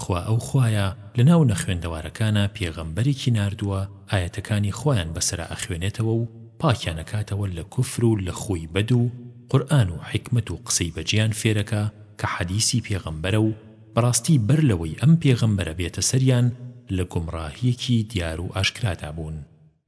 خوا ئەو خوایە لەناو نەخوێندەوارەکانا پێغەمبەرێکی ناردووە ئایەتەکانی خوایان بەسەرا ئەخوێنێتەوە و پاکیان ئەکاتەوە لە کوفر و لە خووی بەد و قورئان و حیکمەت و قسەی بەجێیان فێرەکا کە حەدیسی پێغەمبەرە و بەڕاستی بەر لەوەی ئەم پێغەمبەرە بێتە سەریان لە گومڕاهیەکی دیار و ئاشکرادا بوون.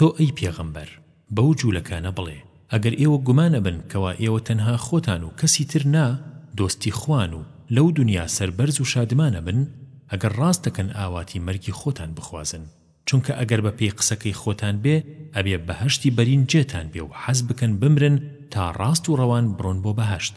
تۆ ئەی پێغەمبەر بەو جوولەکانە بڵێ، ئەگەر ئێوە گومان ئەبەن کەوا ئێوە تەنها خۆتان و کەسی تر نا دۆستی خوان و لەو دونیا سەربەرز و شادمان ئەبن، ئەگەر ڕاست دەکەن ئاواتی مەرگی خۆتان بخوازن، چونکە ئەگەر بە پێی قسەکەی خۆتان بێ ئەبێ بەهەشتی بەرین جێتان بێ و حەز بکەن بمرن تا ڕاست و ڕەوان بڕۆن بۆ بەهەشت.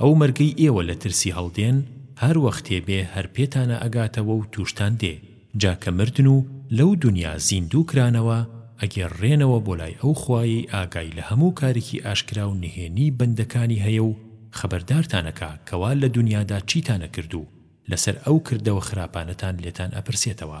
ئەو مەرگەی ئێوە لە ترسی هەڵدێن هەر وەختێ بێ هەر پێتانا ئەگاتەوە و تووشتان دێ، جا کە مردن و لەو دونیا زیندوو کرانەوە ئەگێڕرێنەوە بۆ لای ئەو خوایەی ئاگای لە هەموو کارێکی ئاشکرا و نهێنی بەندەکانی هەیە و خەبەردارتان ئەکا کەوا لە دونیادا چیتان ئەکرد و لەسەر ئەو کردەوە خراپانەتان لێتان ئەپرسێتەوە.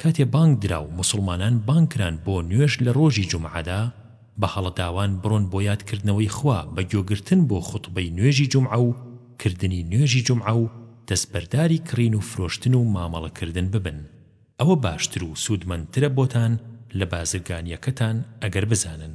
کاتێ بانگ درا و موسڵمانان بانگ کران بۆ نوێژ لە ڕۆژی جومعەدا، بە هەڵەداوان بڕۆن بۆ یاد کردنەوەی خوا بە گۆ گرتن بۆ خوتبەی نوێژی جومعە و کردنی نوێژی جومعە و دەست بەرداری کڕین و فرۆشتن و مامەڵە کردن ببن ئەوە باشتر و سوودمەندترە بۆتان لە بازرگانیەکەتان ئەگەر بزانن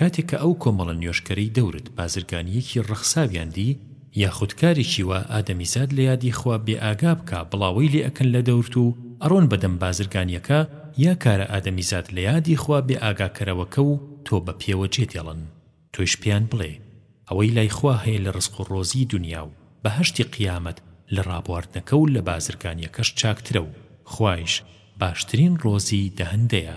کاتێک کە ئەو کۆمەڵە نوێژکەرەی دەورت بازرگانییەکی ڕەخساویان دی یاخود کارێکی وا ئادەمیزاد لە یادی خوا بێ ئاگا بکا بڵاوەی لێ ئەکەن لە دەورت و ئەڕۆن بە دەم بازرگانییەکە یا کارە ئادەمیزاد لە یادی خوا بێ ئاگاکەرەوەکە و تۆ بە پێوە جێ دێڵن تۆیش پێیان بڵێ ئەوەی لای خوا هەیە لە ڕزق و ڕۆزی دونیا و بەهەشتی قیامەت لە ڕابواردنەکە و لە بازرگانییەکەش چاکترە و خوایش باشترین ڕۆزی دەهەندەیە.